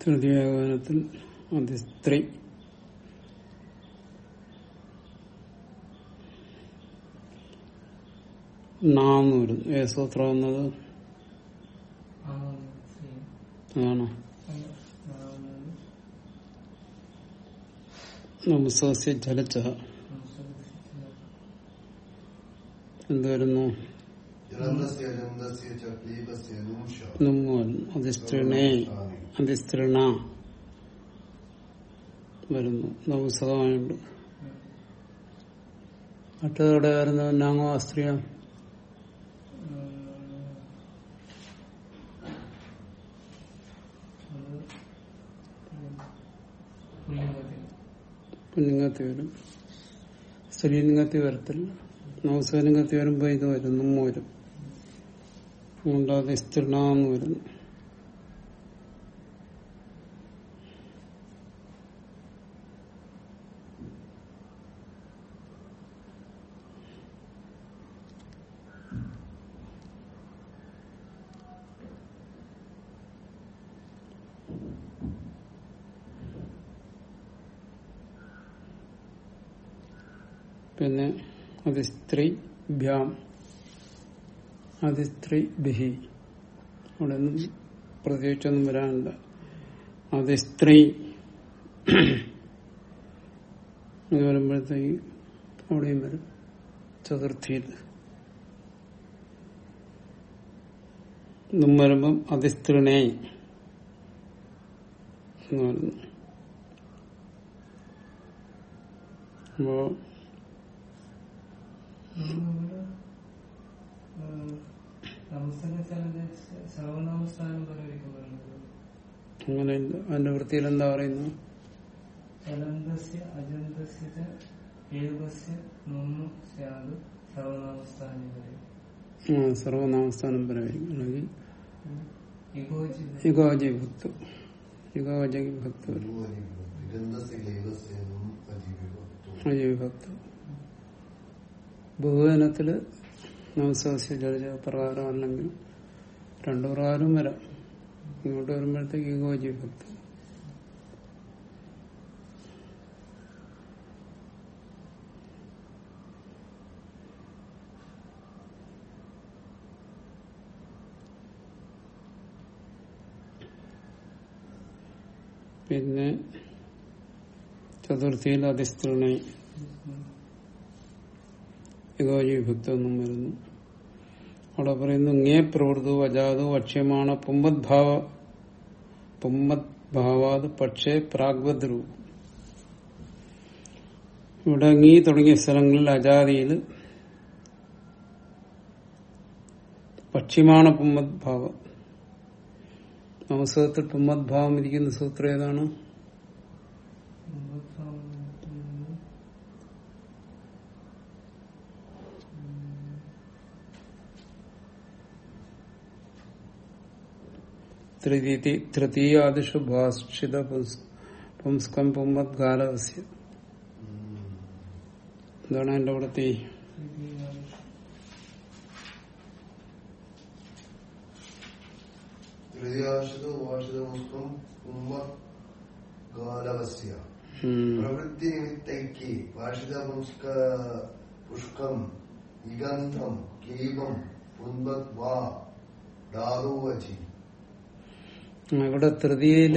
തൃതീയഗാനത്തിൽ അതിസ്ത്രീ നാന്ന് വരും ഏ സൂത്രം എന്നത് അതാണോ? നമസ്യ ജലച്ച എന്ത് നൂഷ നമ്മു വരുന്നു. അതിസ്ത്രീണേ മറ്റതോടെ വരുന്നു നവസകമായുണ്ട് മറ്റേതോടെ വരുന്ന? നാങ്ങോ അസ്ത്രീയ പുല്ലിംഗത്തി വരും. സ്ത്രീലിംഗത്തി വരത്തില്ല. നവസലിംഗത്തി വരുമ്പോ ഇത് വരും. നമ്മ വരും. അതുകൊണ്ട് അത് സ്ത്രീണാന്ന് വരുന്നു. പിന്നെ അതിസ്ത്രീ ഭ്യാം അതിസ്ത്രീ ബിഹി. അവിടെ ഒന്നും പ്രത്യേകിച്ചൊന്നും വരാനില്ല. അതിസ്ത്രീ എന്ന് വരുമ്പോഴത്തേക്ക് അവിടെയും വരും. ചതുർത്ഥിയിൽ. ഇന്നും വരുമ്പം അതിസ്ത്രീണേ എന്ന് പറയുന്നു അപ്പോ അങ്ങനെ അതിന്റെ വൃത്തിയിൽ എന്താ പറയുന്നു സർവനാമസ്ഥാനം പരമായിരിക്കും അല്ലെങ്കിൽ യുഗോജി ഭക്തു യുഗോജി ഭക്തു ഭക്തു ബഹുവനത്തിൽ പ്രകാരം അല്ലെങ്കിൽ രണ്ടു പ്രകാരം വരാം. ഇങ്ങോട്ട് വരുമ്പോഴത്തേക്ക് ഗോജി ഭക്തി. പിന്നെ ചതുർത്ഥിയിൽ അതിസ്ത്രീണ യുഗോജി ഭക്തം എന്നും വരുന്നു. അവിടെ പറയുന്നു ഇങ്ങേ പ്രവൃത്തു അജാതു അക്ഷ്യമാണ് പുമ്പദ്ഭാവ പുമ്പദ്ഭാവാത് പക്ഷേ പ്രാഗ്വദ്രു ഇവിടെ ngീ തുടങ്ങിയ സ്ഥലങ്ങളിൽ അജാതിയിൽ പക്ഷിമാണ പുമ്മദ്ഭാവം നമസ്കൃതത്തിൽ പുമ്മദ്ഭാവം ഇരിക്കുന്ന സൂത്രം ഏതാണ് തൃതീയ തൃതീയാദിഷു ഭാഷിത പുംസ്കം പുംസ്കം പുമ്മദ്ഗാലവസ്യ എന്താണ് എന്റെ അവിടുത്തെ? ഗാലവസ്യ. പ്രവൃത്തി നിമിത്തൈക്ക് വാഷിത പുഷ്ക ഇഗന്ധം ക്ലീബം പുൻപത് വാ ധാതുവചി. ഇവിടെ തൃതീയയിൽ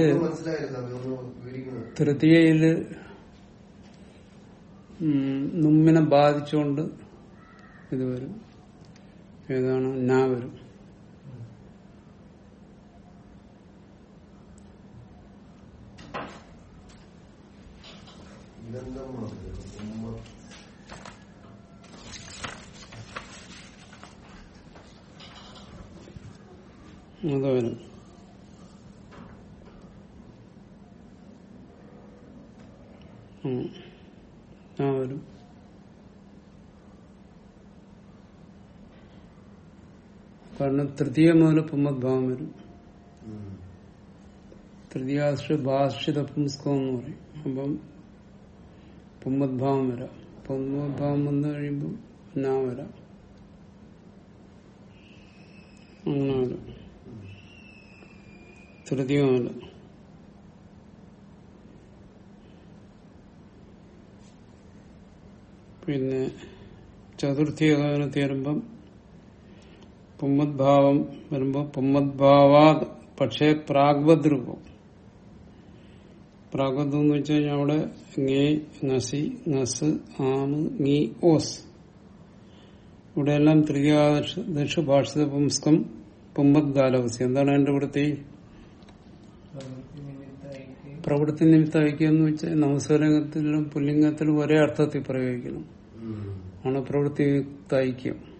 തൃതീയയിൽ നുമ്മിനെ ബാധിച്ചുകൊണ്ട് ഇത് വരും. ഏതാണ്? നാ വരും. അത് വരും. ആ വരും. കാരണം തൃതീയ മുതൽ പുമ്മദ്ഭാവം വരും. തൃതീയാശ്ര ഭാഷിത പുംസ്കം എന്ന് പറയും. അപ്പം പുമ്മദ്ഭാവം വരാം. പുമ്മദ്ഭാവം വന്നു കഴിയുമ്പോൾ നാ വരാം. അങ്ങനെ തൃതീയ തൃതീയമല്ല പിന്നെ ചതുർത്ഥി ഏകോപനത്തിൽ വരുമ്പം പുമ്മദ്ഭാവം വരുമ്പോ പുമ്മദ്ഭാവാത് പക്ഷേ പ്രാഗ്വത് രൂപം പ്രാഗ്വത് എന്ന് വെച്ച് കഴിഞ്ഞാൽ അവിടെ ങേ നസി നസ് ആമ് ngി ഓസ്. ഇവിടെയെല്ലാം തൃതീയാദശ ഭാഷിത പുംസ്കം പുമ്പത് ഗാലവസി എന്താണ് അതിന്റെ വൃത്തി പ്രവൃത്തി നിമിത്തം അയക്കുക. പ്രവൃത്തി നിമിത്ത ഐക്യം എന്ന് വെച്ചാൽ നമസ്കാരത്തിലും പുല്ലിംഗത്തിലും ഒരേ അർത്ഥത്തിൽ പ്രയോഗിക്കണം ആണ് പ്രവൃത്തി ഐക്യം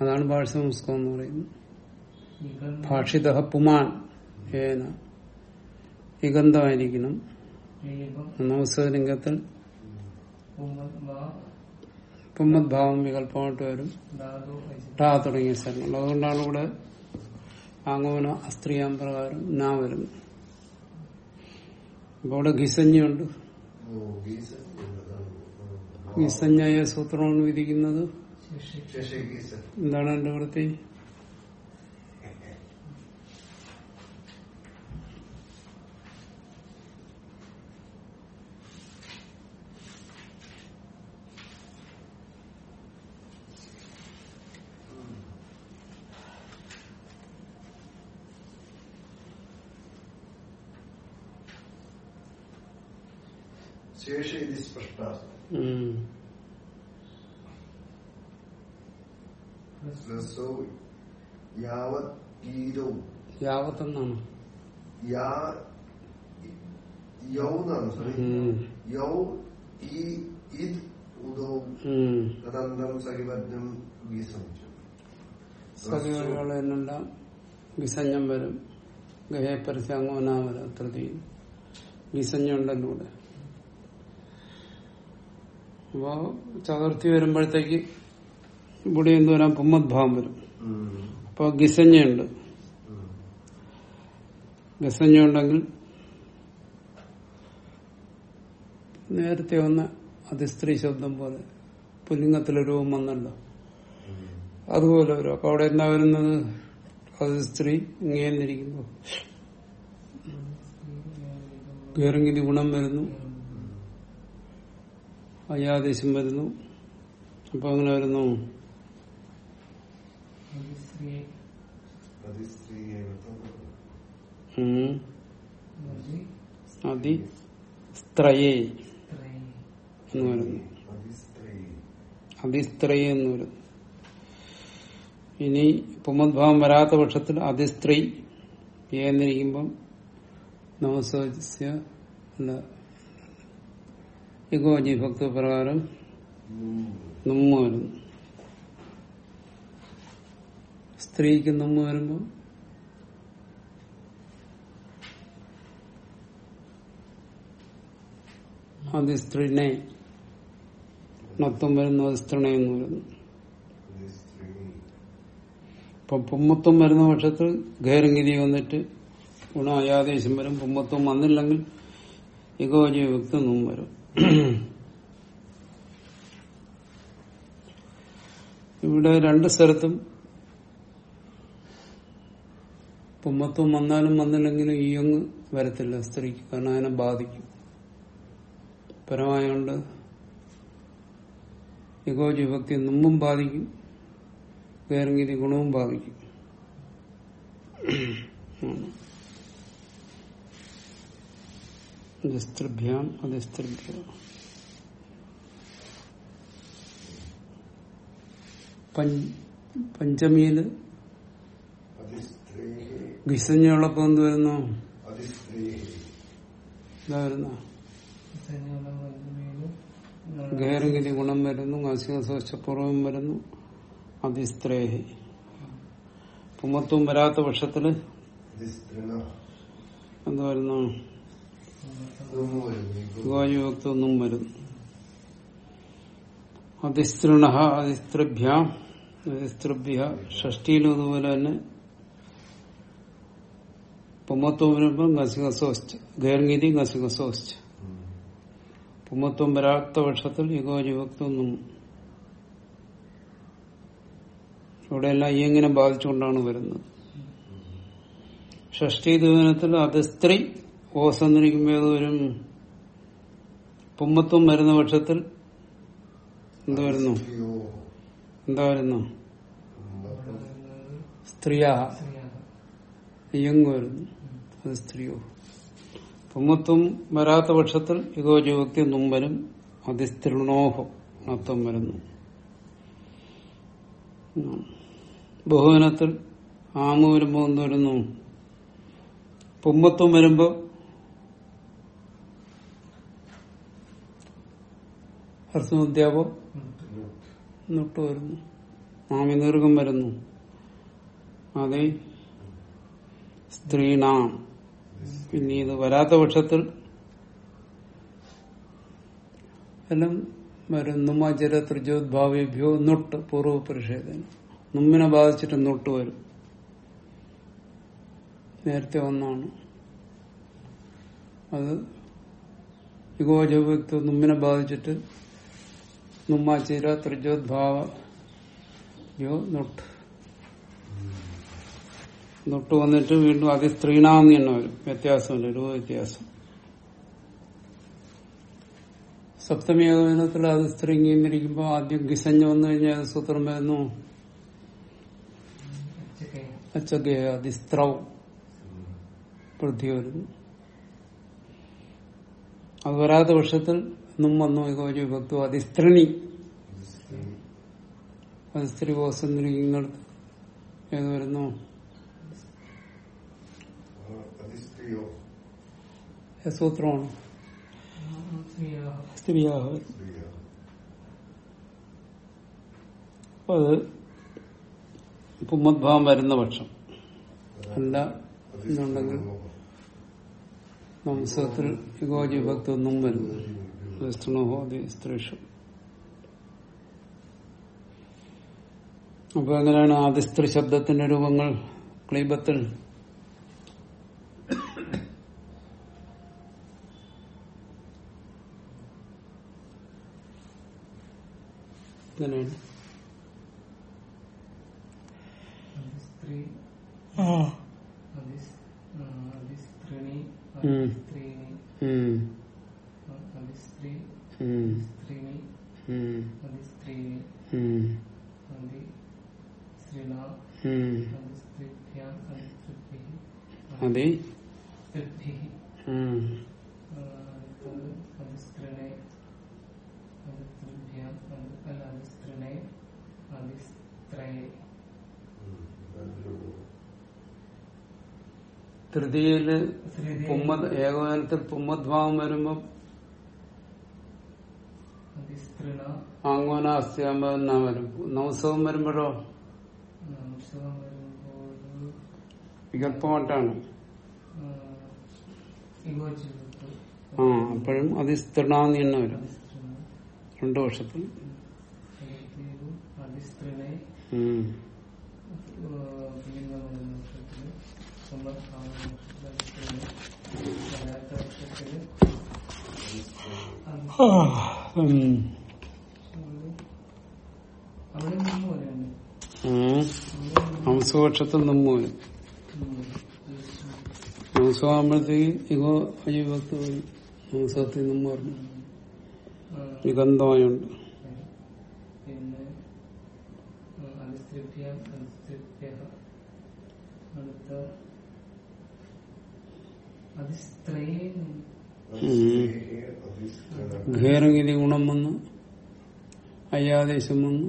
അതാണ് ഭാഷ സംസ്കൃതം എന്ന് പറയുന്നത്. ഭാഷിത പുമാൻ ഏന. നിഗന്ധമായിരിക്കണം. നമസ്കരിംഗത്തിൽ പുമ്മത് ഭാവം വികല്പമായിട്ട് വരും. ടാ തുടങ്ങിയ സ്ഥലങ്ങൾ. അതുകൊണ്ടാണ് ഇവിടെ ആങ്ങോന അസ്ത്രീയാം പ്രകാരം നാ വരുന്നത്. അപ്പോൾ ഇവിടെ ഗിസഞ്ഞുണ്ട് ഗിസഞ്ഞായ സൂത്രമാണ് വിധിക്കുന്നത്. എന്താണ് എന്റെ വൃത്തി? ശേഷ ഇത് സ്പഷ്ട യാവത്തെന്നാണ്. യാ യൗ എന്നാണ് സോറി. യൗ ഈ ഇത് ഉദോ ഉം. തദന്തരം സഹിവർജം ഗീസമിച്ചു സതികളുകൾ എന്നെല്ലാം വിസഞ്ജം വരും. ഗഹേപ്പരസ്യാങ്ങോനാ വരും തൃതി വിസഞ്ജം ഉണ്ടല്ലോ ഇവിടെ. അപ്പോ ചതുർത്ഥി വരുമ്പോഴത്തേക്ക് ഇവിടെ എന്ത് വരാം? പുമ്മദ്ഭാവം വരും. അപ്പൊ ഗിസഞ്ഞുണ്ട് ഗസഞ്ഞുണ്ടെങ്കിൽ നേരത്തെ വന്ന അതിസ്ത്രീ ശബ്ദം പോലെ പുല്ലിംഗത്തിലെ രൂപം വന്നല്ലോ. അതുപോലെ വരും. അപ്പൊ അവിടെ എന്താ വരുന്നത്? അതിസ്ത്രീ സ്ത്രീ ഇരിക്കുന്നു വേറെങ്കിലും ഗുണം വരുന്നു. അയാദേശം വരുന്നു. അപ്പൊ അങ്ങനെ വരുന്നു. അതി സ്ത്രയേ. എന്ന് വരുന്നു. അതിസ്ത്രയേ എന്ന് വരുന്നു. ഇനി പുമദ്ഭാവം വരാത്ത പക്ഷത്തിൽ അതിസ്ത്രീ. എന്നിരിക്കുമ്പം നമസ്യ ഇഗോജി ഭക്ത പ്രകാരം നമ്മ വരുന്നു സ്ത്രീക്ക് നമ്മ അത് സ്ത്രീനെ നത്വം വരുന്നു അതിസ്ത്രീണ എന്ന് വരുന്നു ഇപ്പൊ പുമ്മത്വം വരുന്ന പക്ഷത്ത് ഖേരങ്കിരി വന്നിട്ട് ഗുണ അയാദേശം വരും. പുമ്മത്വം വന്നില്ലെങ്കിൽ ഇഗോജി വ്യക്തി വരും. ഇവിടെ രണ്ട് സ്ഥലത്തും പുമ്മത്വം വന്നാലും വന്നില്ലെങ്കിലും ഈ അങ്ങ് വരത്തില്ല സ്ത്രീക്ക് കാരണം അതിനെ ബാധിക്കും. പരമായോണ്ട് ഇഗോജി ഭക്തി മുമ്പും ബാധിക്കും വേറെങ്കിൽ ഗുണവും ബാധിക്കും. അതിസ്ത്രിഭ്യാം അതിസ്ത്രിഭ്യ പഞ്ചമിയിൽ ഗിസഞ്ഞുള്ളപ്പോ എന്ത് വരുന്നു? എന്താ വരുന്നു? ഗുണം വരുന്നു അസികസോച്ചപൂർവം വരുന്നു അതിസ്ത്രേഹി പുമത്വം വരാത്ത പക്ഷത്തിൽ എന്ത് വരുന്നു? ഗോയുക്തം വരും. അതിസ്തൃണ അതിസ്തൃഭ്യാം ഷഷ്ടിയിലും അതുപോലെ തന്നെ വരുമ്പോൾ ഗസികസോസ്റ്റ് ഗേർഗീതി ഗസികസോസ്റ്റ് പുമത്വം വരാത്ത യുഗോജീവക്തൊന്നും ഇവിടെയെല്ലാം ഈ എങ്ങനെ ബാധിച്ചുകൊണ്ടാണ് വരുന്നത്. ഷഷ്ടി ദിവനത്തിൽ അത് ഓസ് എന്നിരിക്കുമ്പോൾ ഏത് വരും പുമ്മത്വം വരുന്ന പക്ഷത്തിൽ എന്ത് വരുന്നു? എന്താ വരുന്നു? സ്ത്രീയാ. യങ് വരുന്നു. അത് സ്ത്രീയോ. പുമ്മത്വം വരാത്ത പക്ഷത്തിൽ യുഗോജീവക്തി നുമ്പനും അതിസ്തൃണോഹം അത്വം വരുന്നു. ബഹുവിനത്തിൽ ബഹുവനത്തിൽ ആമ വരുമ്പോ എന്ത് വരുന്നു. പുമ്മത്വം വരുമ്പോ ഹർസമധ്യാപോ നൊട്ട് വരുന്നു. മാമിനീർഗം വരുന്നു. അതെ. സ്ത്രീണാം. പിന്നെ ഇത് വരാത്ത പക്ഷത്തിൽ എല്ലാം വരും നുമാചര ത്രിജോദ്ഭാവേഭ്യോ നൊട്ട് പൂർവ പരിഷേധന നുമ്മിനെ ബാധിച്ചിട്ട് നൊട്ട് വരും. നേരത്തെ ഒന്നാണ് അത് യുഗോജവ്യക്തി നുമ്മിനെ ബാധിച്ചിട്ട് നുമ്മാചിര ത്രിജോദ്ഭാവ യോ നൊട്ട്. നൊട്ട് വന്നിട്ട് വീണ്ടും അതി സ്ത്രീണാന്ന് തന്നെ വരും. വ്യത്യാസമില്ല രൂപ വ്യത്യാസം. സപ്തമി ഏകോപനത്തിൽ അത് സ്ത്രീങ്ങിന്നിരിക്കുമ്പോ ആദ്യം ഗിസഞ്ഞ് വന്നു കഴിഞ്ഞാൽ സൂത്രം വരുന്നു. ഉച്ചക്കെ അച്ചകേ അതിസ്ത്രൗ. വൃദ്ധി വരുന്നു. അത് വരാത്ത പക്ഷത്തിൽ നും വന്നു ഏകോജി ഭക്തു അതിസ്ത്രിണി അത് സ്ത്രീ വസന്തിരിങ്ങൾ ഏത് വരുന്നു സൂത്രമാണ് സ്ത്രീയാണ് അത് പുമ്മദ്ഭാവം വരുന്ന പക്ഷം അല്ല എന്നുണ്ടെങ്കിൽ വംശത്തിൽ യുഗോജി ഭക്തി ഒന്നും വരുന്നു അതി സ്ത്രീഷു. അപ്പൊ എങ്ങനെയാണ് ആദിസ്ത്രീ ശബ്ദത്തിന്റെ രൂപങ്ങൾ ക്ലീബത്തിൽ. ഇങ്ങനെയാണ്. സ്ത്രീ. അതിസ് അതിസ്ത്രീണി ഉം. അതിസ്ത്രീണി ഉം, അതിസ്ത്രീ ഉം, സ്ത്രീണി ഉം, അതിസ്ത്രീണി ഉം, അതി ശ്രീണ ഉം. അതിസ്ത്രീഭ്യാം അതിസ്ത്രീഭിः അതി സ്ത്രീഭിः ഉം. അതിസ്ത്രീണെ അതിസ്ത്രീഭ്യാം അത് അല്ല അതിസ്ത്രീണെ അതിസ്ത്രയെ തൃതീയിൽ പുമ്മദ് ഏകോപനത്തിൽ പുമ്മദ്ഭാവം വരുമ്പം അതിസ്ത്രീണ ആങ്കോനാസ്തിയാകുമ്പോ എന്നാ വരും. നവസവം വരുമ്പോഴോ? വികല്പമായിട്ടാണ്. ആ അപ്പോഴും അതിസ്തൃണാന്ന് തന്നെ വരും. രണ്ടു വർഷത്തിൽ ഏകദേവം അതിസ്ത്രീണെ ഉം. വർഷത്തിൽ സമ്പർക്കാവുന്ന വർഷത്തിൽ വരാത്ത വർഷത്തിൽ ഉം. അവിടെ നിന്ന് പറയുന്നു ഉം. ഹംസപക്ഷത്തിൽ നിന്നു വരും ഹംസമാകുമ്പോഴത്തേക്ക് ഇഗോ അജീവത്ത് വരും ഹംസത്തിൽ നിന്നും പറഞ്ഞു നിഗന്ധമായുണ്ട് പിന്നെ ഘേറങ്ങിരി ഗുണം വന്നു. അയ്യാദേശം വന്നു.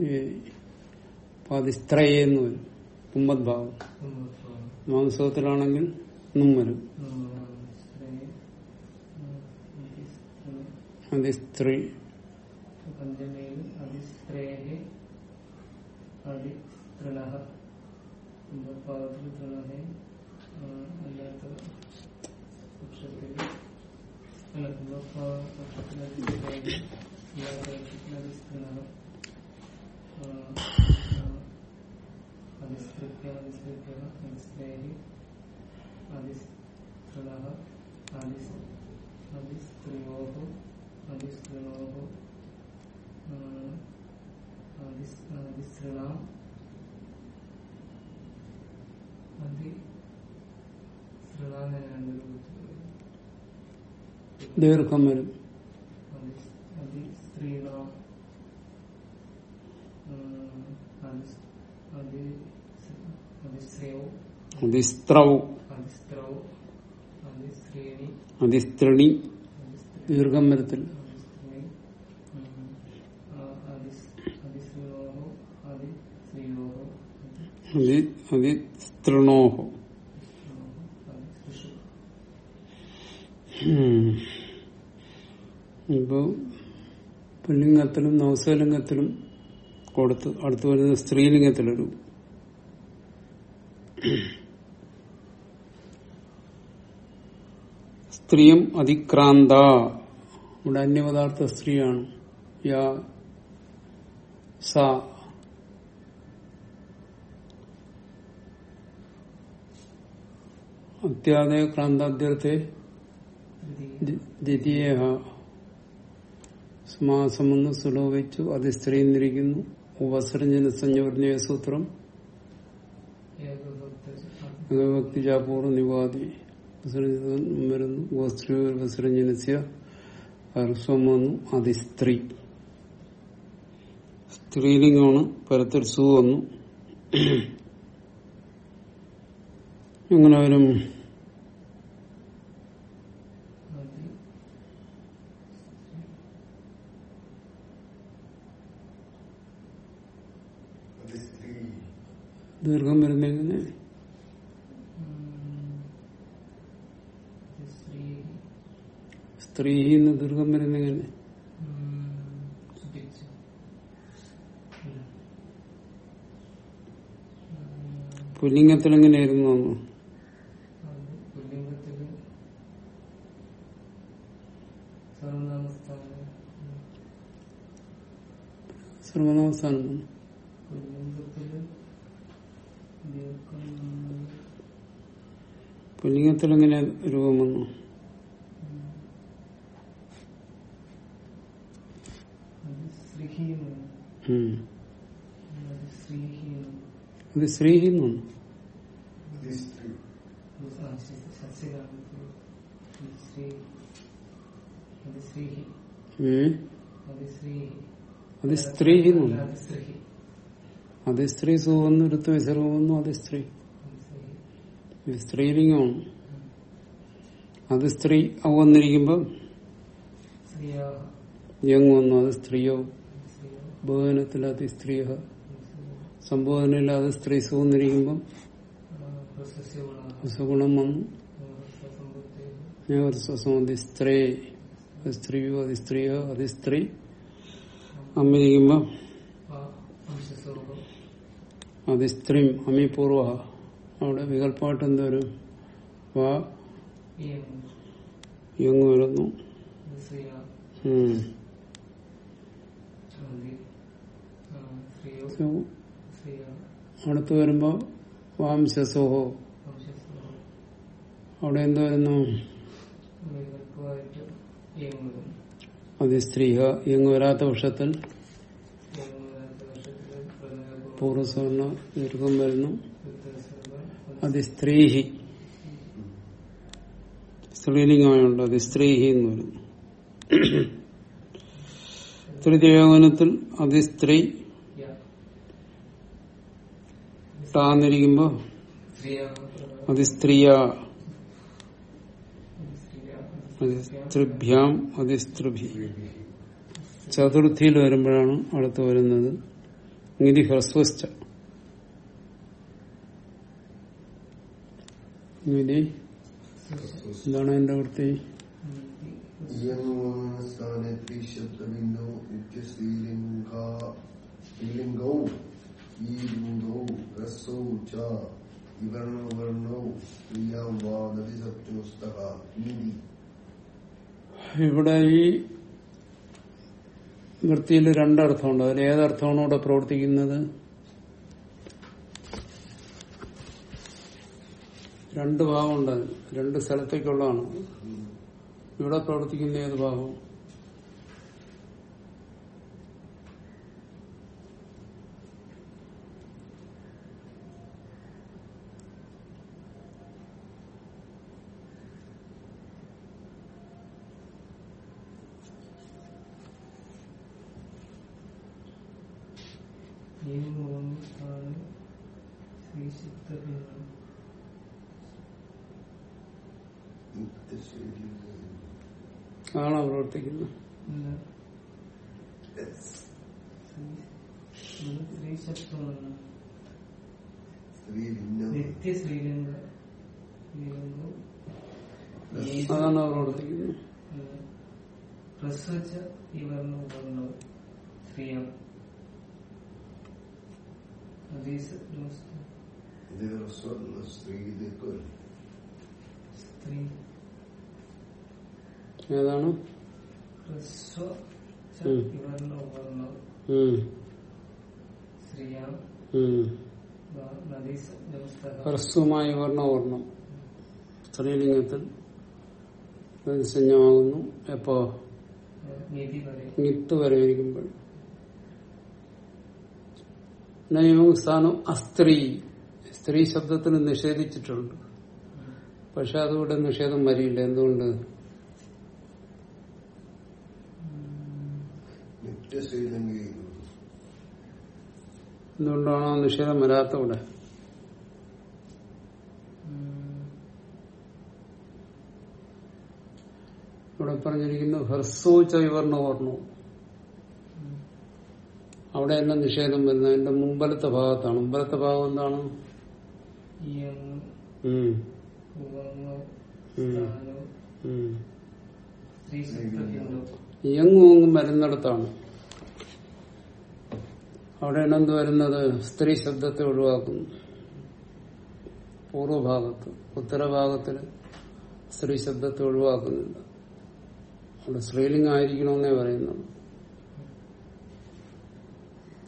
അപ്പൊ വരും. കുമ്പദ്ഭാവം മാംസത്തിലാണെങ്കിൽ നുമ്മരും വരും. അതിസ്ത്രീ പഞ്ചമേൽ അതിസ്ത്രേഹ അതിസ്തൃണ പാദത്തിൽ തൃണഹ അല്ലാത്ത പക്ഷത്തിൽ അല്ല പക്ഷത്തിൽ അതിസ്ത്രേഹ ദീർഘം വരും. അതിസ്ത്രവും. അതിസ്ത്രണി. ദീർഘം വരത്തില്ല. അതിസ്ത്രണോഹോ അതിസ്ത്രീയോഹോ അതി അതിസ്തൃണോഹോ അതിസ്ത്രീണോഹോ അതിസ്ത്രീഷു ഉം. ഇപ്പൊ പുല്ലിംഗത്തിലും നവസലിംഗത്തിലും കൊടുത്ത് അടുത്ത് വരുന്ന സ്ത്രീലിംഗത്തിലൊരു സ്ത്രീയും അതിക്രാന്ത. ഇവിടെ അന്യപദാർത്ഥ സ്ത്രീയാണ്. യാ സ. അത്യാദയ ക്രാന്താദ്യർത്ഥേ ദ്വിതീയ. ദ്വിതീയ സമാസമെന്ന് സുലോഭിച്ചു അത് സ്ത്രീന്നിരിക്കുന്നു. ഉപസർജന സഞ്ജവർണയ സൂത്രം ഏകഭക്ത ഭക്തിജാപൂർവ നിവാദി വരുന്നു ഗോസ്ത്രീ വിസർജനസ്യ ഹർസ്വം വന്നു അതിസ്ത്രീ സ്ത്രീലിംഗമാണ്. പരത്തിൽ സു വന്നു. എങ്ങനെ വരും അതി അത് സ്ത്രീ ദീർഘം വരുന്നെങ്ങനെ ഉം. സ്ത്രീ എന്ന് ദീർഘം. സുഖിച്ചു ഇല്ല. പുല്ലിംഗത്തിൽ എങ്ങനെയായിരുന്നു സർവനാമസ്ഥാനം സർവനാമസ്ഥാനം പുല്ലിംഗത്തിൽ ദീർഘം പുല്ലിംഗത്തിൽ എങ്ങനെ രൂപം വന്നു? അത് ശ്രീഹിന്ന് അത് സ്ത്രീഹിന്ന് അത് സ്ത്രീ സുഖമെന്ന് എടുത്ത് വിസർഗം വന്നു അത് സ്ത്രീ. ഇത് സ്ത്രീലിംഗമാണ് അത് സ്ത്രീ അവ വന്നിരിക്കുമ്പോ യങ് വന്നു അത് സ്ത്രീയോ? ബഹുവനത്തിൽ അത് സ്ത്രീയ? സംബോധനയിൽ അത് സ്ത്രീ സുഖന്നിരിക്കുമ്പം സുഗുണം വന്നു. ഞാൻ ഒരു സ്വസം അത് സ്ത്രീ അത് സ്ത്രീയോ അത് സ്ത്രീയോ അത് സ്ത്രീ. അമ്മിരിക്കുമ്പം അത് സ്ത്രീം അമിപൂർവ അവിടെ വികല്പമായിട്ട് എന്തോരും വാ യങ് വരുന്നു അടുത്ത് വരുമ്പോ വാംശസോഹോ. അവിടെ എന്ത് വരുന്നു അത് സ്ത്രീഹ യങ് വരാത്ത പക്ഷത്തിൽ യങ്ങുമാത്ത വർഷത്തിൽ പ്രധാന പൂർവസ്വർണ ദീർഘം വരുന്നു. അത് സ്ത്രീഹി. സ്ത്രീലിംഗമായുണ്ട് അത് സ്ത്രീഹി എന്ന് വരും. തൃതീയവനത്തിൽ അത് സ്ത്രീ. ടാന്നിരിക്കുമ്പോ അത് സ്ത്രീയ. സ്ത്രീഭ്യാം അത് ചതുർത്ഥിയിൽ വരുമ്പോഴാണ് അടുത്ത് വരുന്നത്. നിധി ഹ്രസ്വസ്ഥ നിധി എന്താണ് എന്റെ വൃത്തി? ച ഇവിടെ ഈ വൃത്തിയിൽ രണ്ടർത്ഥമുണ്ട്. അതിൽ ഏതർത്ഥമാണ് ഇവിടെ പ്രവർത്തിക്കുന്നത്? രണ്ട് ഭാഗമുണ്ട് അതിന്. രണ്ട് സ്ഥലത്തേക്കുള്ളതാണ് ഇവിടെ പ്രവർത്തിക്കുന്ന ഏത് ഭാഗം ഈ മൂന്ന് ആണോ പ്രവർത്തിക്കുന്നത്? സ്ത്രീ ശബ്ദമാണ് നിത്യ ഏത് അതാണ് പ്രവർത്തിക്കുന്നത്. പ്രസവിച്ച ഇവർന്ന ഉപകരണം സ്ത്രീയം അതീസ് സ്ത്രീ ദീർഘം സ്ത്രീ ഏതാണ്? ഹ്രസ്വമായ വർണ വർണം സ്ത്രീലിംഗത്തിൽ സഞ്ജമാകുന്നു എപ്പോ? നിത്ത് വരവിരിക്കുമ്പോൾ നയവും സ്ഥാനം അസ്ത്രീ. സ്ത്രീ ശബ്ദത്തിന് നിഷേധിച്ചിട്ടുണ്ട്. പക്ഷെ അതുകൂടെ നിഷേധം വരില്ല. എന്തുകൊണ്ട് നിത്യ ശ്രീലിംഗി എന്തുകൊണ്ടാണോ നിഷേധം വരാത്ത ഇവിടെ ഇവിടെ പറഞ്ഞിരിക്കുന്നു ഹർസോ ചൈവർണ വർണവും അവിടെ എല്ലാം നിഷേധം വരുന്നത്? എന്റെ മുമ്പലത്തെ ഭാഗത്താണ്. മുമ്പലത്തെ ഭാഗം എന്താണ്? യങ് ഉം. ഉവങ്ങ് ഉം. സ്ഥാനം ഉം. സ്ത്രീ ശബ്ദത്തിണ്ടോ ഇയങ്ങും ഊങ്ങും വരുന്നിടത്താണ് അവിടെയാണ് എന്ത് വരുന്നത്? സ്ത്രീ ശബ്ദത്തെ ഒഴിവാക്കുന്നു. പൂർവഭാഗത്ത് ഉത്തരഭാഗത്തിൽ സ്ത്രീ ശബ്ദത്തെ ഒഴിവാക്കുന്നില്ല അവിടെ സ്ത്രീലിംഗം ആയിരിക്കണമെന്നേ പറയുന്നുള്ളൂ.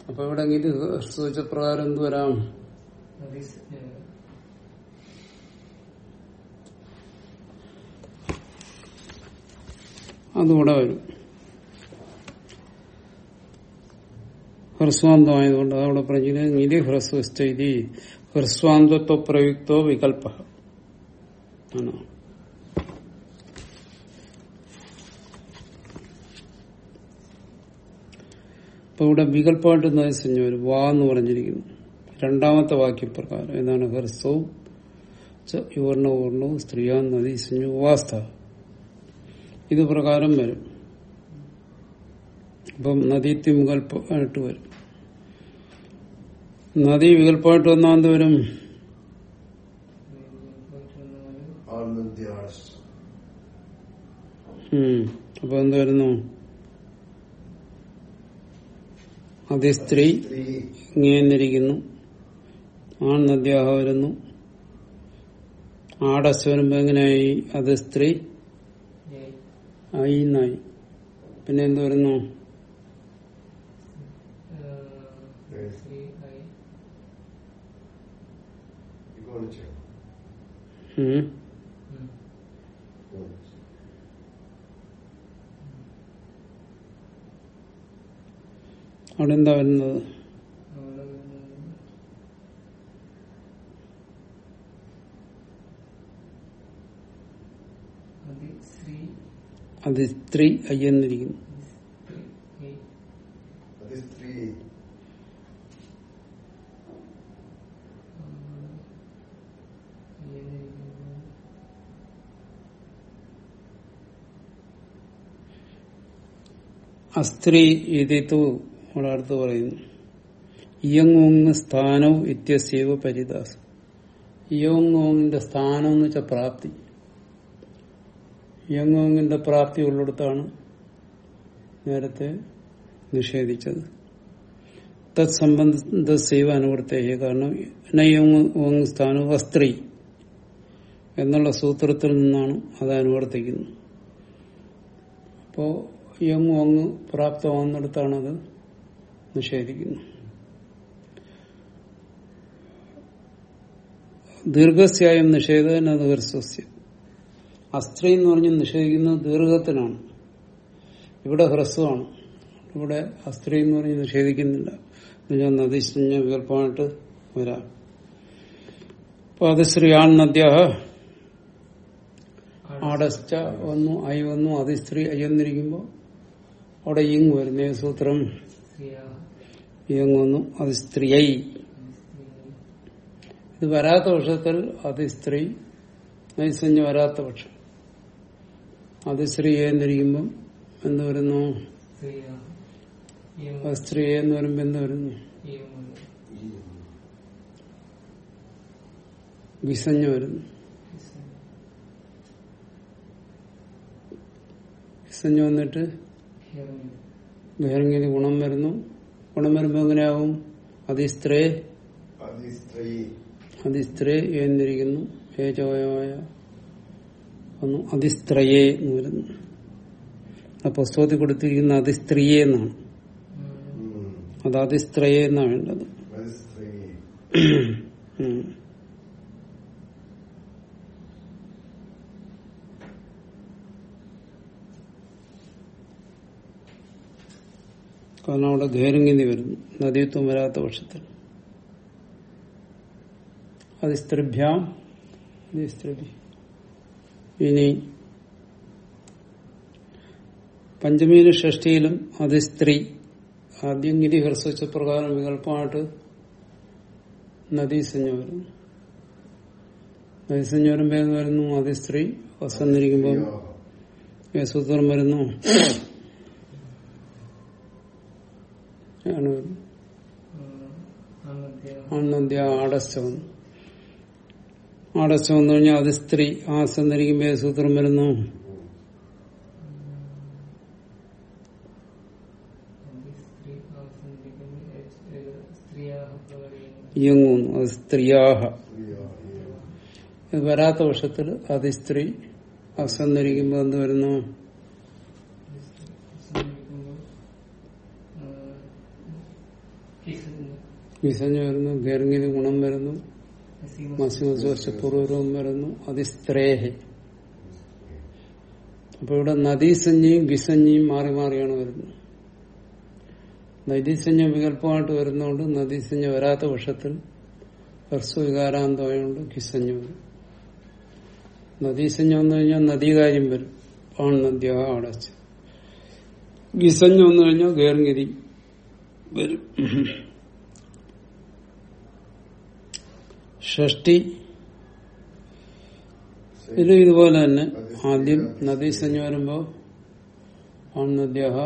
അപ്പൊ ഇവിടെ സൂചിച്ച പ്രകാരം എന്ത് വരാം? അതുകൂടെ വരും. ഹ്രസ്വാന്തമായതുകൊണ്ട് അതവിടെ പറഞ്ഞത് നിധി ഹ്രസ്വസ്ഥിതി ഹ്രസ്വാന്തത്വ പ്രയുക്തോ വികല്പ അപ്പൊ ഇവിടെ വികല്പമായിട്ട് നയസഞ്ജ വരും വാ എന്ന് പറഞ്ഞിരിക്കുന്നു. രണ്ടാമത്തെ വാക്യപ്രകാരം ഏതാണ് ഹ്രസ്വവും യുവർണപൂർണവും സ്ത്രീയാ നദി സഞ്ജു വാസ്ത. ഇത് പ്രകാരം വരും. അപ്പം നദീത്യം വികല്പമായിട്ട് വരും. നദി വികല്പമായിട്ട് വന്നാൽ എന്ത് വരും. അപ്പൊ എന്ത് വരുന്നു? അതി സ്ത്രീ സ്ത്രീ ഇങ്ങേന്നിരിക്കുന്നു. ആൺ നദ്യാഹ വരുന്നു. ആടസ് വരുമ്പോ എങ്ങനെയായി അത് സ്ത്രീ ആയി പിന്നെ എന്ത് വരുന്നു സ്ത്രീ ആയി ഗുണിച്ചു ഉം. അവിടെ എന്താ വരുന്നത്? അത് സ്ത്രീ അയ്യെന്നിരിക്കുന്നു സ്ത്രീ അത് സ്ത്രീ അസ്ത്രീ ഇതിത്തു അവിടെ അടുത്ത് പറയുന്നു. ഇയങ്ങോങ് സ്ഥാനവും ഇത്യസ്യവ പരിദാസ്. ഇയങ്ങോങ്ങിന്റെ സ്ഥാനം എന്ന് വെച്ചാൽ പ്രാപ്തി. ഇയങ്ങോങ്ങിന്റെ പ്രാപ്തി ഉള്ളിടത്താണ് നേരത്തെ നിഷേധിച്ചത്. തത് സംബന്ധ സേവ അനുവർത്തേയ കാരണം നയ്യോങ് സ്ഥാനവും അസ്ത്രീ എന്നുള്ള സൂത്രത്തിൽ നിന്നാണ് അത് അനുവർത്തിക്കുന്നത്. അപ്പോ യങ് അങ്ങ് അത് നിഷേധിക്കുന്നത് ദീർഘസ്യായം നിഷേധന ദീർഘസ്യ. അസ്ത്രീ എന്ന് പറഞ്ഞ് നിഷേധിക്കുന്നത് ദീർഘത്തിനാണ്. ഇവിടെ ഹ്രസ്വമാണ്. ഇവിടെ അസ്ത്രീ എന്ന് പറഞ്ഞ് നിഷേധിക്കുന്നില്ല. എന്നുവെച്ചാൽ നദീശഞ്ഞ വികല്പമായിട്ട് വരാം. അപ്പൊ അത് ആൺ നദ്യ ആടസ്റ്റ വന്നു ഐ വന്നു അതിസ്ത്രീ അയ്യെന്നിരിക്കുമ്പോ അവിടെ ഇങ് വരുന്ന സൂത്രം. ഇയങ്ങുന്നു അത് സ്ത്രീ. ഇത് വരാത്ത പക്ഷത്തിൽ അത് സ്ത്രീ. നൈസഞ്ജ വരാത്ത പക്ഷം. അത് സ്ത്രീ എന്നിരിക്കുമ്പം എന്ത് വരുന്നു? സ്ത്രീയാ സ്ത്രീ എന്ന് വരുമ്പോ എന്ത് വരുന്നു? വിസഞ്ഞ വരുന്നു. വിസഞ്ഞ വന്നിട്ട് വേറെങ്ങനെ ഗുണം വരുന്നു. ഗുണം വരുമ്പോ എങ്ങനെയാവും? അതിസ്ത്രേ. അതിസ്ത്രീ. എന്നിരിക്കുന്നു ഏചോയമായ ഒന്നു അതിസ്ത്രയേ എന്ന് വരുന്നു. ആ പുസ്തകത്തിൽ കൊടുത്തിരിക്കുന്ന അതിസ്ത്രീയെ എന്നാണ്. അത് അതിസ്ത്രയെ എന്നാണ് വേണ്ടത്. കാരണം അവിടെ ഘേരങ്ങിനി വരുന്നു. നദീത്വം വരാത്ത പക്ഷത്തിൽ. അത് സ്ത്രീഭ്യാം സ്ത്രീഭി ഇനി പഞ്ചമീന ഷഷ്ടിയിലും അത് സ്ത്രീ. ആദ്യം ഗിരി ഹ്രസ്വച്ച പ്രകാരം വികല്പമായിട്ട് നദീസഞ്ജ വരുന്നു. നദീസഞ്ജ വരുമ്പോൾ വരുന്നു? അത് സ്ത്രീ. വസന്നിരിക്കുമ്പോൾ യേസൂത്രം വരുന്നു ആണ് വരുന്നത്. അമധ്യ ആണന്ത്യ ആടസ്ഥ വന്നു ആടസ്ഥ വന്നു കഴിഞ്ഞാൽ അത് സ്ത്രീ ആ ധരിക്കുമ്പോ സൂത്രം വരുന്നു. ഇയങ്ങുന്നു. അത് സ്ത്രീയാഹ. സ്ത്രീയാ ഇത് വരാത്ത വർഷത്തിൽ അതിസ്ത്രീ അസന്ധരിക്കുമ്പോ എന്ത് വരുന്നു? വിസഞ്ഞ വരുന്നു ഗർങ്ങിന് ഗുണം വരുന്നു അസീമ മസിമസോശപൂർവം വരുന്നു അതിസ്ത്രേഹ. അപ്പൊ ഇവിടെ നദീസഞ്ജയും ഗിസഞ്ജയും മാറി മാറിയാണ് വരുന്നത്. നദീസഞ്ജ വികല്പമായിട്ട് വരുന്നതുകൊണ്ട് നദീസഞ്ജ വരാത്ത പക്ഷത്തിൽ ഹ്രസ്വവികാരാന്തമായോണ്ട് ഗിസഞ്ജ വരും. നദീസഞ്ജ വന്നു കഴിഞ്ഞാൽ നദീകാര്യം വരും. പാണ്ഡ്യ നദ്യ അടച്ച് ഗിസഞ്ജ വന്നു കഴിഞ്ഞാൽ ഗേർഗിരി വരും. ഷഷ്ടി ഇത് ഇതുപോലെ തന്നെ. ആദ്യം നദീസഞ്ജ വരുമ്പോ ആൺ നദ്യാഹ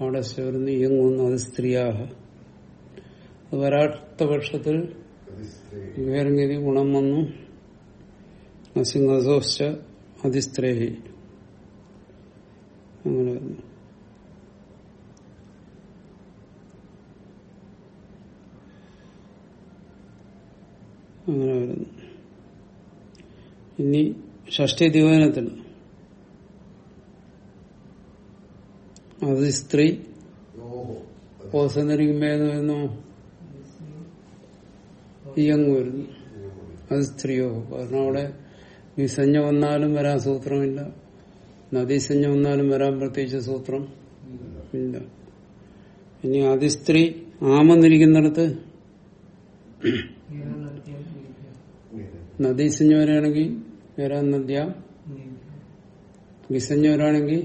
അവിടെ ചേർന്ന് ഇയങ്ങുന്നു അത് സ്ത്രീയാഹ. അത് വരാത്ത പക്ഷത്തിൽ വേറെങ്കിലും ഗുണം വന്നു. നസിംഗസോസ് അതിസ്ത്രേഹി. അങ്ങനെ അങ്ങനെ വരുന്നു ഇനി ഷഷ്ടി ദിവനത്തിൽ അത് സ്ത്രീ ഓഹോ ഓസന്നിരിക്കുമ്പോ ഏത് വരുന്നു. അത് സ്ത്രീയോ? കാരണം അവിടെ വിസഞ്ജ വന്നാലും വരാൻ സൂത്രമില്ല. നദീസഞ്ജ വന്നാലും വരാൻ പ്രത്യേകിച്ച് സൂത്രം ഇല്ല. ഇനി അതിസ്ത്രീ ആമെന്നിരിക്കുന്നിടത്ത് നദീസഞ്ജ വരാണെങ്കിൽ വരാൻ നദ്യ? വിസഞ്ജ വരികയാണെങ്കിൽ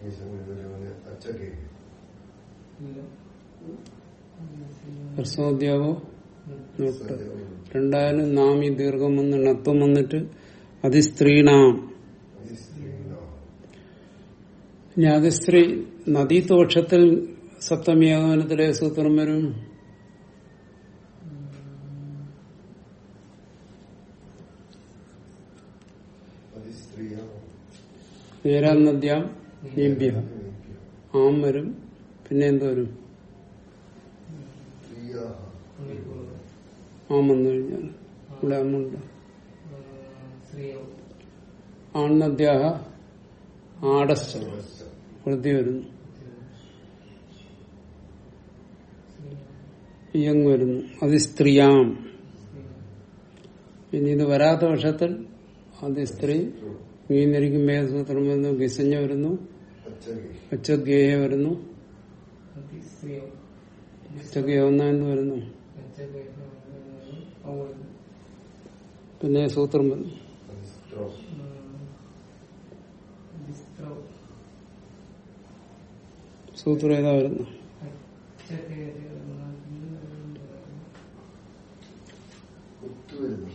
ഈ ഹ്രസ്വദ്യാവോ രണ്ടായാലും നാമി ദീർഘം വന്ന് ണത്വം വന്നിട്ട് അതിസ്ത്രീണാം. അതിസ്ത്രീ ഇനി അതിസ്ത്രീ നദീതോക്ഷത്തിൽ സപ്തമിയാഗമനത്തിലെ സൂത്രം വരും അതിസ്ത്രീയാ നേരാൻ നദ്യാം നീഭ്യ ആം വരും പിന്നെ എന്ത് വരും ആം വന്നു കഴിഞ്ഞാൽ ഇവിടെ അമ്മുണ്ട് ആണ്ണദ്യാഹ ആടസ്ഥ വൃത്തി വരുന്നു. ഇയങ് വരുന്നു. അത് സ്ത്രീയാം. പിന്നെ ഇത് വരാത്ത പക്ഷത്തിൽ അത് സ്ത്രീ മീനിരിക്കും മേധസൂത്രം വരുന്നു. ഗിസഞ്ഞ വരുന്നു. അച്ചഗേഹ അച്ചഗേയ വരുന്നു ഒന്നെന്ന് വരുന്നു. പിന്നെ സൂത്രം വരുന്നു സൂത്രം ഏതാ വരുന്നു? ഉത്തു വരുന്നു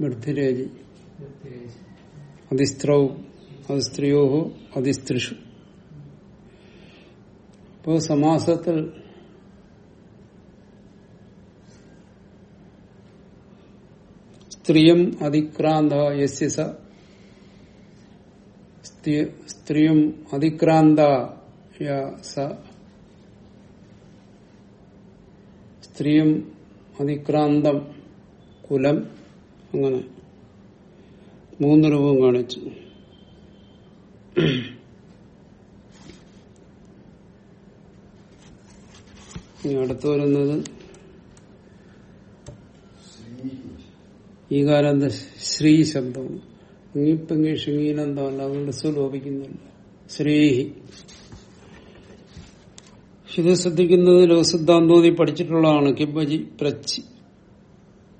വൃദ്ധിരേജി നിർത്തിരേച്ച് അതിസ്ത്രൗ അതിസ്ത്രിയോഹോ അതിസ്ത്രിഷു. ഇപ്പോ സമാസത്തിൽ സ്ത്രീയം അതിക്രാന്ത യസ്യ സ്ത്രീയം അതിക്രാന്ത സ. സ്ത്രീയം അതിക്രാന്തം കുലം അങ്ങനെ മൂന്ന് രൂപം കാണിച്ചു. ഇനി അടുത്ത് വരുന്നത് ഈ കാലം ശ്രീ ശബ്ദം ഇങ്ങിപ്പെങ്കി ഷിങ്ങീനെന്തല്ല അതുകൊണ്ട് സ്വലോപിക്കുന്നില്ല ശ്രീഹി ഇത് ശ്രദ്ധിക്കുന്നത് ലോകസിദ്ധാന്തോതി പഠിച്ചിട്ടുള്ളതാണ് കിംബജി പ്രച്ചി.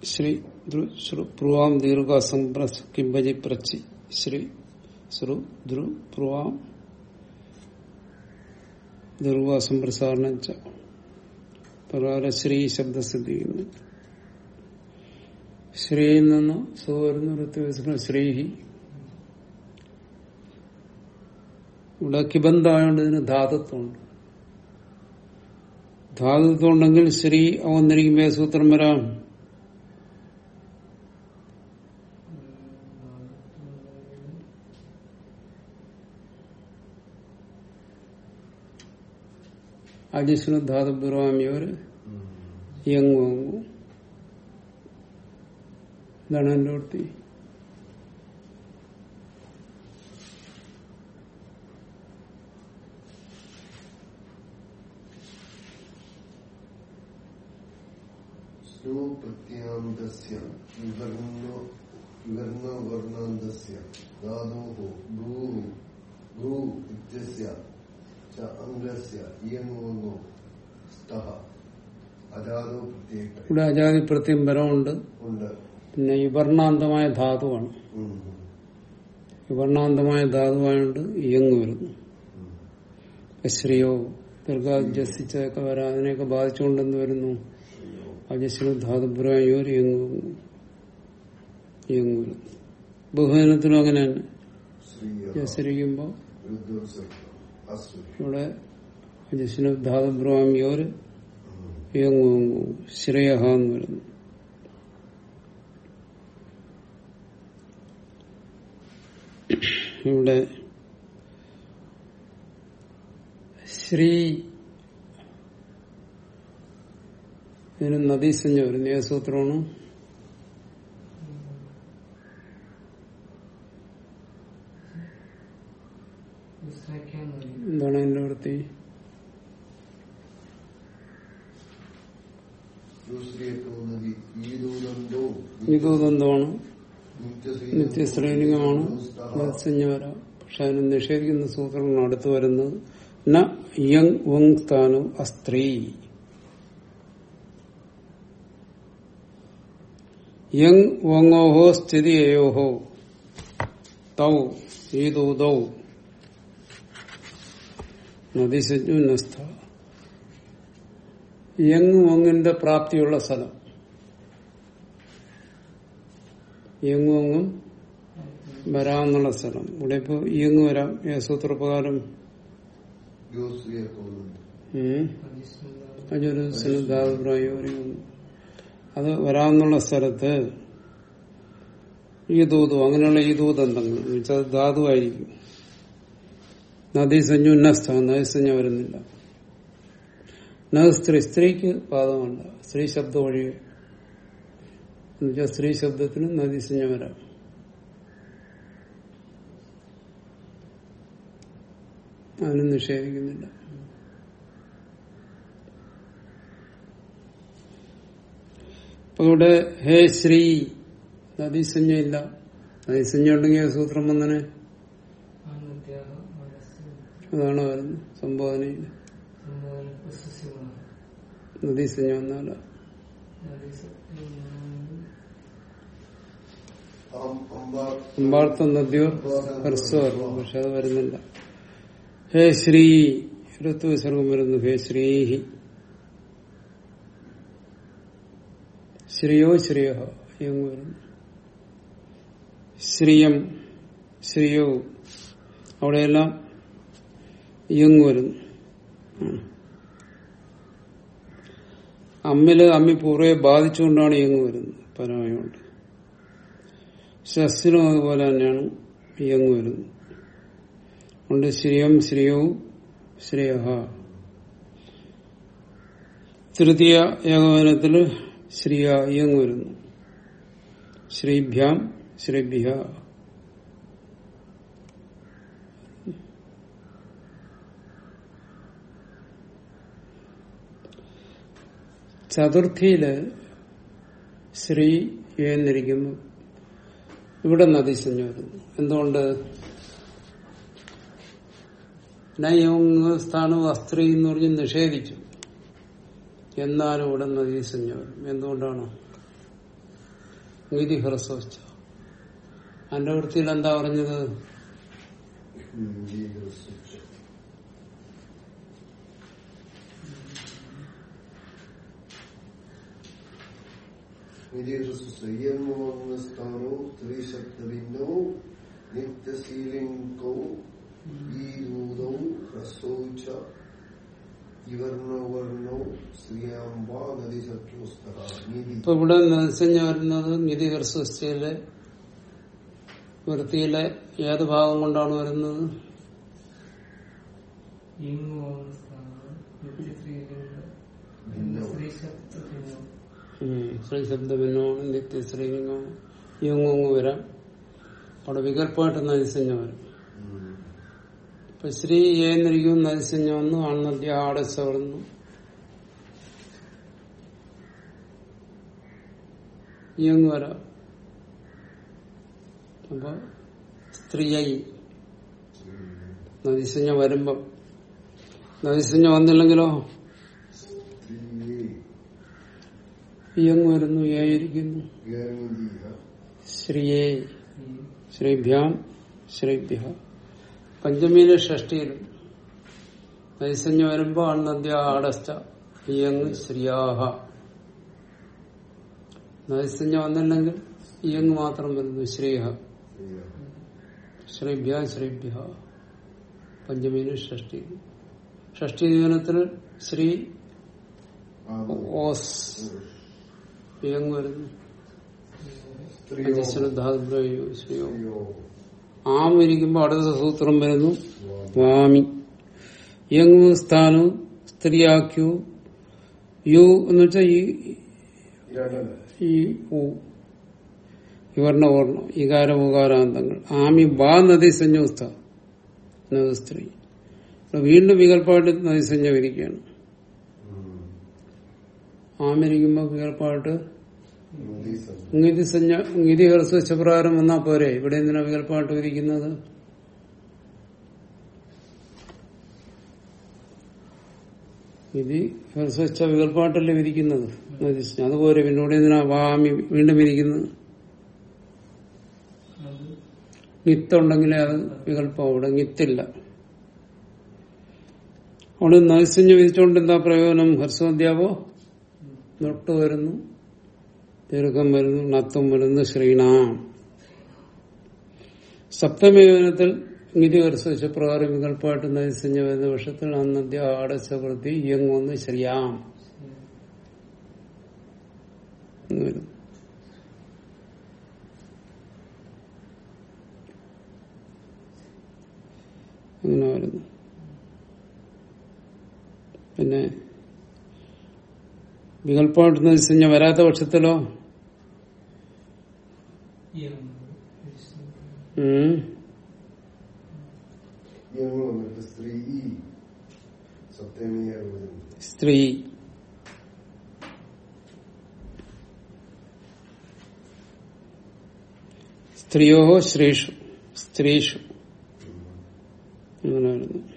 ശ്രീ ശ്രു പ്രുവാം കിംബജി പ്രച്ചി. ശ്രീ ശ്രു ധ്രു പ്രുവാം ദീർഘ സംപ്രസാരണം പ്രകാരം ശ്രീ ശബ്ദ ശ്രദ്ധിക്കുന്നു ശ്രീയിൽ നിന്ന് സുവർന്ന ശ്രീഹി. ഇവിടെ കിബന്ധായോണ്ട് ഇതിന് ധാതത്വമുണ്ട്. ധാതത്വം ഉണ്ടെങ്കിൽ ശ്രീ അവന്നിരിക്കുമ്പോ സൂത്രം വരാം. അജിഷ്ണു ധാതുപൂർവാമിയോര് യങ്ങു അങ്ങു ഇതാണ് എന്റെ വൃത്തി. സ്നോ പ്രത്യാന്തസ്യ. വിവർണോ വിവർണവർണാന്തസ്യ ധാതോः ഭൂ ഭൂ ഇത്യസ്യ ച അംഗസ്യ ഇയങ്ങോങ്ങോ സ്തഃ അജാതോ പ്രത്യേക ഇവിടെ അജാതി പ്രത്യം പരമുണ്ട് ഉണ്ട്. പിന്നെ വിവർണാന്തമായ ധാതുവാണ്. വിവർണാന്തമായ ധാതുവായോണ്ട് ഇയങ്ങ് വരുന്നു. ശ്രീയോ ദീർഘാജസിച്ചൊക്കെ വരാം അതിനെയൊക്കെ ബാധിച്ചുകൊണ്ടെന്ന് വരുന്നു. അജസ്രു ധാതുപുരായോര് വരുന്നു ബഹുജനത്തിലും അങ്ങനെ തന്നെ. ജസ്രിക്കുമ്പോ ഇവിടെ അജസ്നു ധാതുബ്രവാമിയോര് ഉം. ഇയങ്ങു ശ്രേയഹ എന്ന് വരുന്നു ഇവിടെ ശ്രീ ഇതിന് നദീസഞ്ജ വരുന്നു ഏത് സൂത്രമാണ് എന്താണ് എന്റെ വൃത്തി? യുശ്രീയത്തോ നദി ഈദൂദന്തോ നിതൂതന്തമാണ് നിത്യശ്രീ നിത്യശ്രേണികമാണ്. നദീസഞ്ജ പക്ഷെ അതിന് നിഷേധിക്കുന്ന സൂത്രങ്ങളാണ് അടുത്ത് വരുന്നത്. യങ് വങ് സ്ഥാനം അസ്ത്രീ. യങ് വങ്ങോഹോ സ്ഥിതിയോഹോ തൗ ഈദൂതൗ നദീസഞ്ജു നസ്ഥ. യങ് വങ്ങിന്റെ പ്രാപ്തിയുള്ള സ്ഥലം. യങ് വങ്ങും വരാമെന്നുള്ള സ്ഥലം. ഇവിടെ ഇപ്പൊ ഇയങ്ങ് വരാം. ഏ സൂത്രപ്രകാരം? അജുരു നദി അത് വരാമെന്നുള്ള സ്ഥലത്ത് ഈ ദൂതു അങ്ങനെയുള്ള ഈ ദൂതന്തങ്ങൾ ധാതു ധാതുവായിരിക്കും. നദീസഞ്ജു നസ്ഥ നദീസഞ്ജ വരുന്നില്ല. സ്ത്രീ സ്ത്രീക്ക് പാദമല്ല സ്ത്രീ ശബ്ദം ഒഴികെ എന്നുവെച്ചാൽ സ്ത്രീ ശബ്ദത്തിന് നദീസഞ്ജ വരാം. അതിനും നിഷേധിക്കുന്നില്ല. അപ്പൊ ഇവിടെ ഹേ ശ്രീ നദീസഞ്ജ ഇല്ല നദീസഞ്ജ ഉണ്ടെങ്കിൽ സൂത്രം വന്നനെ? അതാണ് വരുന്നത്. സംബോധനയിൽ. നദീസഞ്ജ വന്നാല അമ്പാർത്ഥ നദ്യോ ഹ്രസ്വർ പക്ഷെ അത് വരുന്നില്ല. ഹേ ശ്രീ ഋതു വിസർഗം വരുന്നു ഹേ ശ്രീഹി. ശ്രീയോ ശ്രേയ എങ്ങ് വരുന്നു ശ്രീയം ശ്രീയോ അവിടെയെല്ലാം യങ് വരുന്നു. അമ്മിൽ അമ്മി പൂർവയെ ബാധിച്ചുകൊണ്ടാണ് ഇയങ്ങ് വരുന്നത്. പരമായോണ്ട് ശസ്സിനും അതുപോലെ തന്നെയാണ് ഇയങ്ങ് വരുന്നത്. അതുകൊണ്ട് ശ്രീയം ശ്രീയോ ശ്രേയ തൃതീയ ഏകവനത്തിൽ ശ്രീയ യങ് വരുന്നു ശ്രീഭ്യാം ശ്രീഭ്യ ചതുർത്ഥിയിൽ ശ്രീ എന്നിരിക്കുന്നു ഇവിടെ നദീസഞ്ജ വരുന്നു എന്തുകൊണ്ട്? നയോങ് സ്ഥാനം അസ്ത്രീ എന്ന് പറഞ്ഞ് നിഷേധിച്ചു. എന്നാലും ഇവിടെ നദീസഞ്ജ വരും എന്തുകൊണ്ടാണ്? നീതി ഹ്രസ്വച്ച അന്റെ വൃത്തിയിൽ എന്താ പറഞ്ഞത്? സ്ത്രീശബ്ദവിന്ദോ ഈ ഈരൂതൗ ഹ്രസ്വൗ ച ഇവർണവർണോ ശ്രീയാംബ നദിസഖ്യോസ്തര നീതി ഇപ്പൊ ഇവിടെ നദീസഞ്ജ വരുന്നത് നിധി ഹ്രസ്വസ്ഥയിലെ വൃത്തിയിലെ ഏത് ഭാഗം കൊണ്ടാണ് വരുന്നത് ഇങ്ങ്. ശ്രീ ശബ്ദഭിന്നമാണ് നിത്യ ശ്രീലിംഗമാണ് യങ്ങുങ്ങ് വരാം അവിടെ വികല്പമായിട്ട് നരിസഞ്ഞ വരും. ഇപ്പൊ ശ്രീ വന്നു ആൺനദ്യ ആടച്ച വന്നു യങ് വരാം. അപ്പൊ സ്ത്രീയായി. നദീസഞ്ജ വരുമ്പം. നദീസഞ്ജ വന്നില്ലെങ്കിലോ? ഇയങ് യങ് വരുന്നു ഏയിരിക്കുന്നു ശ്രീയേ. ശ്രീഭ്യാം. ശ്രീഭ്യ. പഞ്ചമിയിലെ ഷഷ്ടിയിൽ നൈസഞ്ജ വരുമ്പോ അണ്ണദ്യ ആടസ്റ്റ ഇയങ് ശ്രീയാഹ. നൈസഞ്ജ വന്നില്ലെങ്കിൽ ഇയങ് മാത്രം വരുന്നു ശ്രീഹ. ശ്രീഭ്യ ശ്രീഭ്യ. പഞ്ചമിയിലെ ഷഷ്ടി. ഷഷ്ടി ദിവനത്തിൽ ശ്രീ ഓസ് ഇയങ് വരുന്നു. ശ്രീ ശ്രീയോ. ആം ഇരിക്കുമ്പോൾ അടുത്ത സൂത്രം വരുന്നു വാമി യങ് സ്ഥാനു സ്ത്രീയാക്യു യു എന്ന് വെച്ചാൽ ഈ ഉ. ഇവർണ വർണം ഇകാര ഉകാരാന്തങ്ങൾ ആമി ബാ നദി സഞ്ജസ്ഥ സ്ത്രീ. വീണ്ടും വികല്പമായിട്ട് നദി സഞ്ജ ആമിരിക്കുമ്പോ വികല്പമായിട്ട് ഇങ്ങിതി സഞ്ജ ഇങ്ങിതി വന്നാ പോരെ. ഇവിടെ എന്തിനാ വികല്പമായിട്ട് വിരിക്കുന്നത്? വിധി ഹ്രസ്വച്ച വികല്പമായിട്ടല്ലേ വിരിക്കുന്നത്? അതുപോലെ പിന്നെ ഇവിടെ എന്തിനാ വാമി വീണ്ടും വിരിക്കുന്നത്? അത് നിത്തുണ്ടെങ്കിലേ അത് വികല്പം അവിടെ നിത്തില്ല. അവിടെ നൈസഞ്ജ വിധിച്ചുകൊണ്ട് എന്താ പ്രയോജനം? ഹർസ്വദ്യാവോ നൊട്ട് വരുന്നു ദീർഘം വരുന്നു നത്തും വരുന്നു ശ്രീണാം സപ്തമേവനത്തിൽ നിധി വർഷ പ്രകാരം വികല്പമായിട്ട് നൈസഞ്ജ വരുന്ന വർഷത്തിൽ അന്നദ്യ ആടച്ച വൃത്തി ഇയങ്ങൊന്ന് ശ്രീയാം അങ്ങനെ വരുന്നു. പിന്നെ വികല്പമായിട്ട് നരിസഞ്ജ വരാത്ത പക്ഷത്തിലോ സ്ത്രീ. സ്ത്രീയോ ശ്രീഷു? സ്ത്രീഷു. അങ്ങനെയായിരുന്നു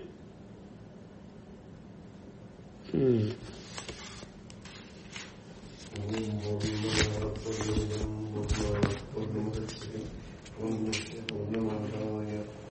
ഉം. One.